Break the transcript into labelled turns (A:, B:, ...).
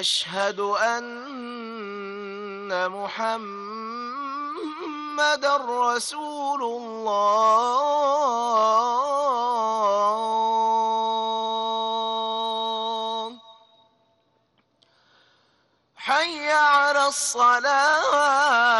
A: أشهد أن محمد رسول الله. حي على الصلاة.